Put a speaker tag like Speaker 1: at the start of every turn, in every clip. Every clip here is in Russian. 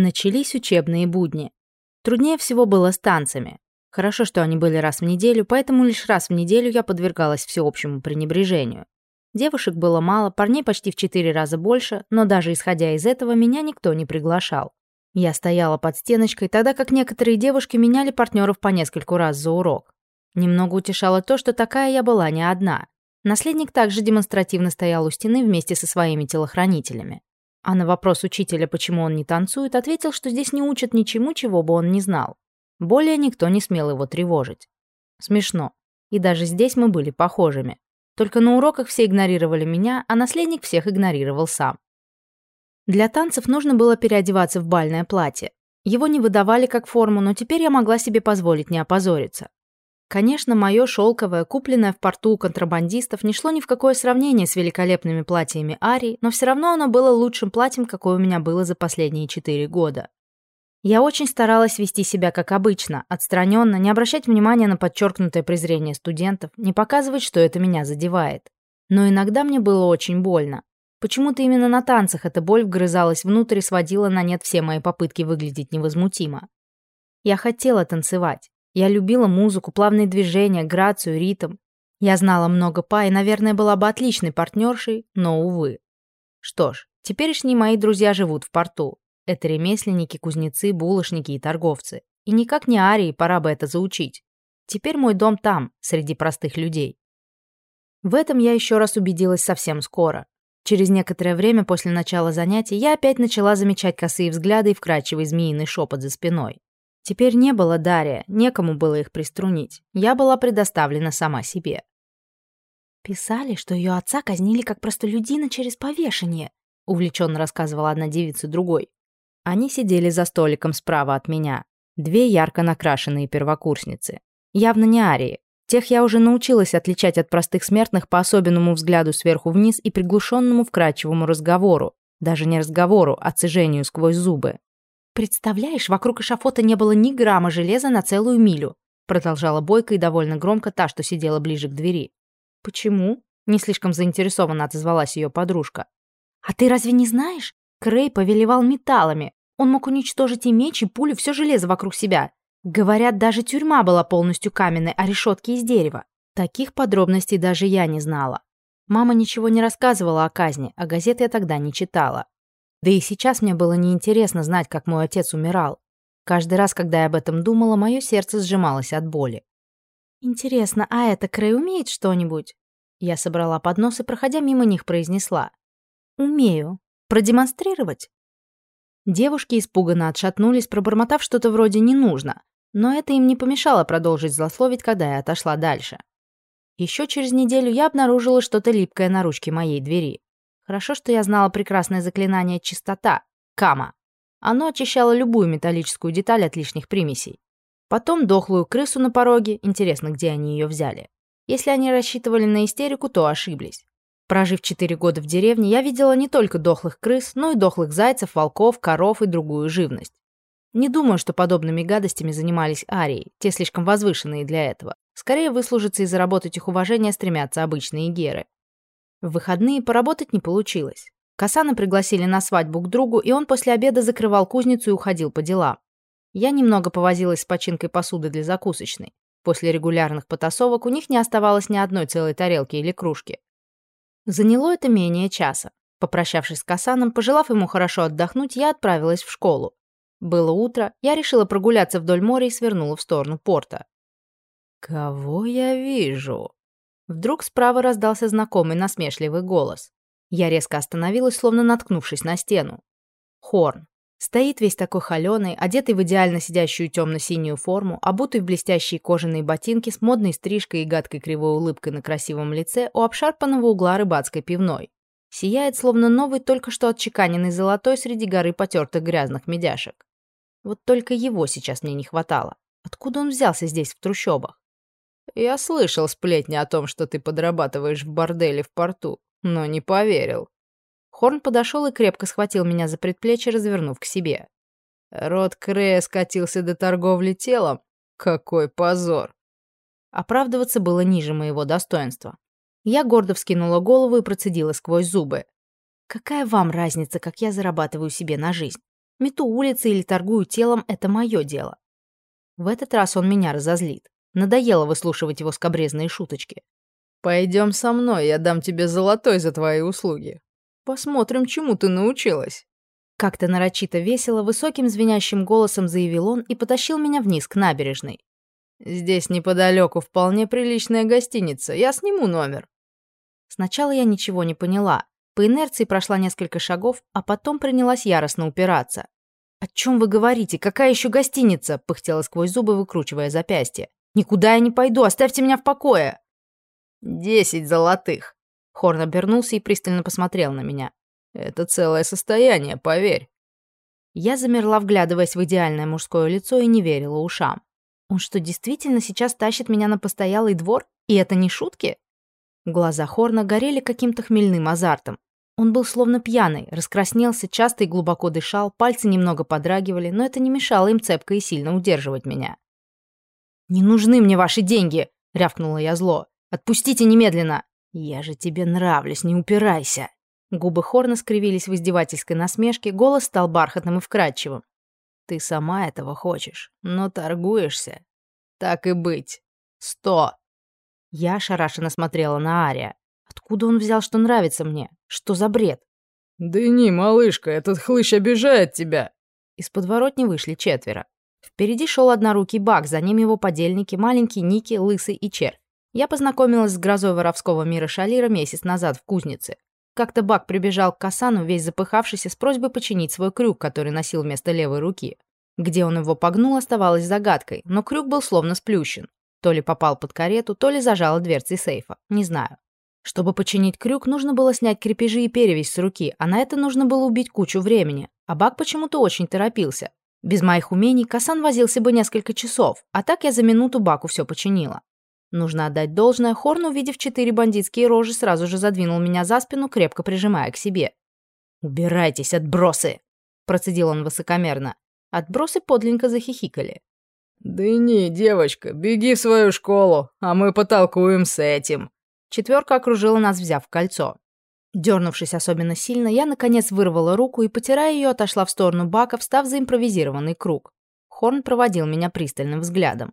Speaker 1: Начались учебные будни. Труднее всего было с танцами. Хорошо, что они были раз в неделю, поэтому лишь раз в неделю я подвергалась всеобщему пренебрежению. Девушек было мало, парней почти в четыре раза больше, но даже исходя из этого, меня никто не приглашал. Я стояла под стеночкой, тогда как некоторые девушки меняли партнеров по нескольку раз за урок. Немного утешало то, что такая я была не одна. Наследник также демонстративно стоял у стены вместе со своими телохранителями. А на вопрос учителя, почему он не танцует, ответил, что здесь не учат ничему, чего бы он не знал. Более никто не смел его тревожить. Смешно. И даже здесь мы были похожими. Только на уроках все игнорировали меня, а наследник всех игнорировал сам. Для танцев нужно было переодеваться в бальное платье. Его не выдавали как форму, но теперь я могла себе позволить не опозориться. Конечно, мое шелковое, купленное в порту у контрабандистов, не шло ни в какое сравнение с великолепными платьями Арии, но все равно оно было лучшим платьем, какое у меня было за последние четыре года. Я очень старалась вести себя как обычно, отстраненно, не обращать внимания на подчеркнутое презрение студентов, не показывать, что это меня задевает. Но иногда мне было очень больно. Почему-то именно на танцах эта боль вгрызалась внутрь и сводила на нет все мои попытки выглядеть невозмутимо. Я хотела танцевать. Я любила музыку, плавные движения, грацию, ритм. Я знала много па и, наверное, была бы отличной партнершей, но, увы. Что ж, теперешние мои друзья живут в порту. Это ремесленники, кузнецы, булочники и торговцы. И никак не арии, пора бы это заучить. Теперь мой дом там, среди простых людей. В этом я еще раз убедилась совсем скоро. Через некоторое время после начала занятий я опять начала замечать косые взгляды и вкрадчивый змеиный шепот за спиной. Теперь не было Дария, некому было их приструнить. Я была предоставлена сама себе.
Speaker 2: «Писали, что ее отца казнили как простолюдина через повешение», — увлеченно рассказывала одна девица другой.
Speaker 1: Они сидели за столиком справа от меня. Две ярко накрашенные первокурсницы. Явно не арии. Тех я уже научилась отличать от простых смертных по особенному взгляду сверху вниз и приглушенному вкрадчивому разговору. Даже не разговору, а цежению сквозь зубы.
Speaker 2: «Представляешь, вокруг эшафота не было ни грамма железа на целую милю», продолжала Бойко и довольно громко та, что сидела ближе к двери.
Speaker 1: «Почему?» — не слишком заинтересованно отозвалась ее подружка.
Speaker 2: «А ты разве не знаешь? Крей повелевал металлами. Он мог уничтожить и меч, и пулю, все железо вокруг себя. Говорят, даже тюрьма была полностью каменной, а решетки из дерева.
Speaker 1: Таких подробностей даже я не знала. Мама ничего не рассказывала о казни, а газеты я тогда не читала. Да и сейчас мне было неинтересно знать, как мой отец умирал. Каждый раз, когда я об этом думала, мое сердце сжималось от боли.
Speaker 2: «Интересно, а это Крей умеет что-нибудь?»
Speaker 1: Я собрала поднос и, проходя мимо них, произнесла.
Speaker 2: «Умею. Продемонстрировать?»
Speaker 1: Девушки испуганно отшатнулись, пробормотав что-то вроде «не нужно», но это им не помешало продолжить злословить, когда я отошла дальше. Еще через неделю я обнаружила что-то липкое на ручке моей двери. Хорошо, что я знала прекрасное заклинание «Чистота» — «Кама». Оно очищало любую металлическую деталь от лишних примесей. Потом дохлую крысу на пороге, интересно, где они ее взяли. Если они рассчитывали на истерику, то ошиблись. Прожив четыре года в деревне, я видела не только дохлых крыс, но и дохлых зайцев, волков, коров и другую живность. Не думаю, что подобными гадостями занимались арии, те слишком возвышенные для этого. Скорее выслужиться и заработать их уважение стремятся обычные геры. В выходные поработать не получилось. Касана пригласили на свадьбу к другу, и он после обеда закрывал кузницу и уходил по делам. Я немного повозилась с починкой посуды для закусочной. После регулярных потасовок у них не оставалось ни одной целой тарелки или кружки. Заняло это менее часа. Попрощавшись с Касаном, пожелав ему хорошо отдохнуть, я отправилась в школу. Было утро, я решила прогуляться вдоль моря и свернула в сторону порта. «Кого я вижу?» Вдруг справа раздался знакомый насмешливый голос. Я резко остановилась, словно наткнувшись на стену. Хорн. Стоит весь такой холеный, одетый в идеально сидящую тёмно синюю форму, обутый в блестящие кожаные ботинки с модной стрижкой и гадкой кривой улыбкой на красивом лице у обшарпанного угла рыбацкой пивной. Сияет, словно новый, только что отчеканенный золотой среди горы потёртых грязных медяшек. Вот только его сейчас мне не хватало. Откуда он взялся здесь, в трущобах? Я слышал сплетни о том, что ты подрабатываешь в борделе в порту, но не поверил. Хорн подошел и крепко схватил меня за предплечье, развернув к себе. Род Крея скатился до торговли телом. Какой позор! Оправдываться было ниже моего достоинства. Я гордо вскинула голову и процедила сквозь зубы. «Какая вам разница, как я зарабатываю себе на жизнь?
Speaker 2: Мету улицы или торгую телом — это мое дело». В этот раз он меня разозлит. Надоело выслушивать его скобрезные шуточки.
Speaker 3: «Пойдем со мной, я дам тебе золотой за твои услуги. Посмотрим, чему ты научилась».
Speaker 2: Как-то нарочито весело, высоким звенящим голосом заявил он и потащил меня вниз к набережной.
Speaker 3: «Здесь неподалеку вполне приличная гостиница, я сниму номер».
Speaker 2: Сначала я ничего не поняла. По инерции прошла несколько шагов, а потом принялась яростно упираться. «О чем вы говорите? Какая еще гостиница?» — пыхтела сквозь зубы, выкручивая запястье. Никуда я не пойду, оставьте меня в покое!»
Speaker 3: «Десять золотых!»
Speaker 2: Хорн обернулся и пристально посмотрел на меня.
Speaker 3: «Это целое состояние, поверь!»
Speaker 2: Я замерла, вглядываясь в идеальное мужское лицо и не верила ушам. «Он что, действительно сейчас тащит меня на постоялый двор? И это не шутки?» Глаза Хорна горели каким-то хмельным азартом. Он был словно пьяный, раскраснелся, часто и глубоко дышал, пальцы немного подрагивали, но это не мешало им цепко и сильно удерживать меня. «Не нужны мне ваши деньги!» — рявкнула я зло. «Отпустите немедленно!» «Я же тебе нравлюсь, не упирайся!» Губы Хорна скривились в издевательской насмешке, голос стал бархатным и вкрадчивым. «Ты сама этого хочешь, но торгуешься. Так и быть. Сто!» Я ошарашенно смотрела на Ария. Откуда он взял, что нравится мне? Что за бред?
Speaker 3: «Да не,
Speaker 2: Впереди шел однорукий Бак, за ним его подельники, маленький Ники, Лысый и Чер. Я познакомилась с грозой воровского мира Шалира месяц назад в кузнице. Как-то Бак прибежал к Касану, весь запыхавшийся, с просьбой починить свой крюк, который носил вместо левой руки. Где он его погнул, оставалось загадкой, но крюк был словно сплющен. То ли попал под карету, то ли зажало дверцы сейфа, не знаю. Чтобы починить крюк, нужно было снять крепежи и перевязь с руки, а на это нужно было убить кучу времени. А Бак почему-то очень торопился. Без моих умений Касан возился бы несколько часов, а так я за минуту Баку все починила. Нужно отдать должное, Хорн, увидев четыре бандитские рожи, сразу же задвинул меня за спину, крепко прижимая к себе. «Убирайтесь, отбросы!» – процедил он высокомерно. Отбросы подлинно захихикали.
Speaker 3: «Да не, девочка, беги в свою школу, а мы потолкуем
Speaker 2: Дернувшись особенно сильно, я, наконец, вырвала руку и, потирая ее, отошла в сторону бака, встав за импровизированный круг. Хорн проводил меня пристальным взглядом.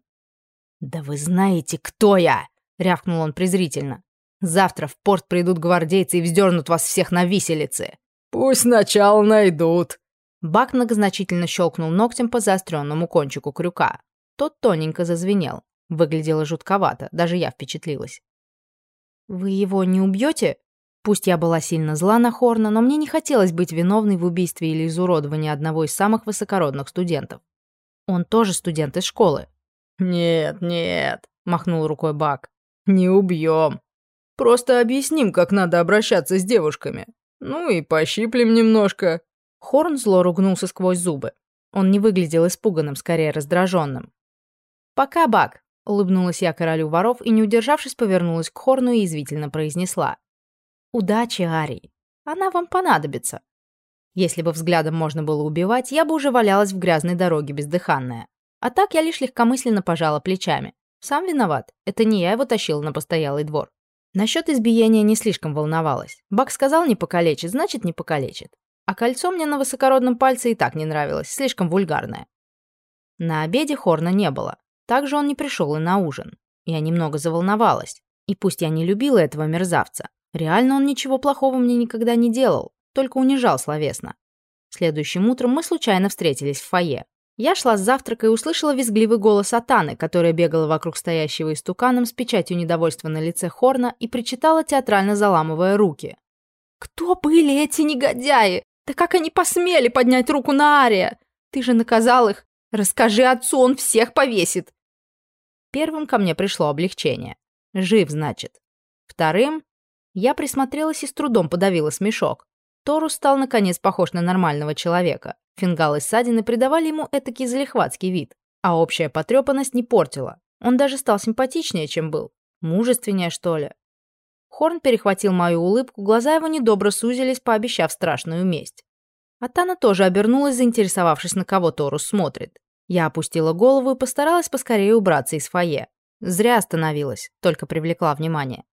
Speaker 2: «Да вы знаете, кто я!» — рявкнул он презрительно. «Завтра в порт придут гвардейцы и вздернут вас всех на виселице!»
Speaker 3: «Пусть сначала найдут!»
Speaker 2: Бак многозначительно щелкнул ногтем по заостренному кончику крюка. Тот тоненько зазвенел. Выглядело жутковато, даже я впечатлилась. «Вы его не убьете?» Пусть я была сильно зла на Хорна, но мне не хотелось быть виновной в убийстве или изуродовании одного из самых высокородных студентов. Он тоже студент из школы.
Speaker 3: «Нет, нет», — махнул рукой Бак. «Не убьем. Просто объясним, как надо обращаться с девушками. Ну и пощиплем немножко».
Speaker 2: Хорн зло ругнулся сквозь зубы. Он не выглядел испуганным, скорее раздраженным. «Пока, Бак», — улыбнулась я королю воров и, не удержавшись, повернулась к Хорну и извительно произнесла. «Удачи, Арий. Она вам понадобится». Если бы взглядом можно было убивать, я бы уже валялась в грязной дороге бездыханная. А так я лишь легкомысленно пожала плечами. Сам виноват. Это не я его тащила на постоялый двор. Насчет избиения не слишком волновалась. Бак сказал не покалечит, значит не покалечит. А кольцо мне на высокородном пальце и так не нравилось, слишком вульгарное. На обеде Хорна не было. Также он не пришел и на ужин. Я немного заволновалась. И пусть я не любила этого мерзавца, реально он ничего плохого мне никогда не делал, только унижал словесно. Следующим утром мы случайно встретились в фойе. Я шла с завтрака и услышала визгливый голос Атаны, которая бегала вокруг стоящего истуканом с печатью недовольства на лице Хорна и причитала, театрально заламывая руки. «Кто были эти негодяи? Да как они посмели поднять руку на Ария? Ты же наказал их. Расскажи Я присмотрелась и с трудом подавила смешок. Тору стал, наконец, похож на нормального человека. Фингал и ссадины придавали ему этакий залихватский вид, а общая потрепанность не портила. Он даже стал симпатичнее, чем был. Мужественнее, что ли. Хорн перехватил мою улыбку, глаза его недобро сузились, пообещав страшную месть. Атана тоже обернулась, заинтересовавшись, на кого Торус смотрит. Я опустила голову и постаралась поскорее убраться из фойе. Зря остановилась, только привлекла внимание.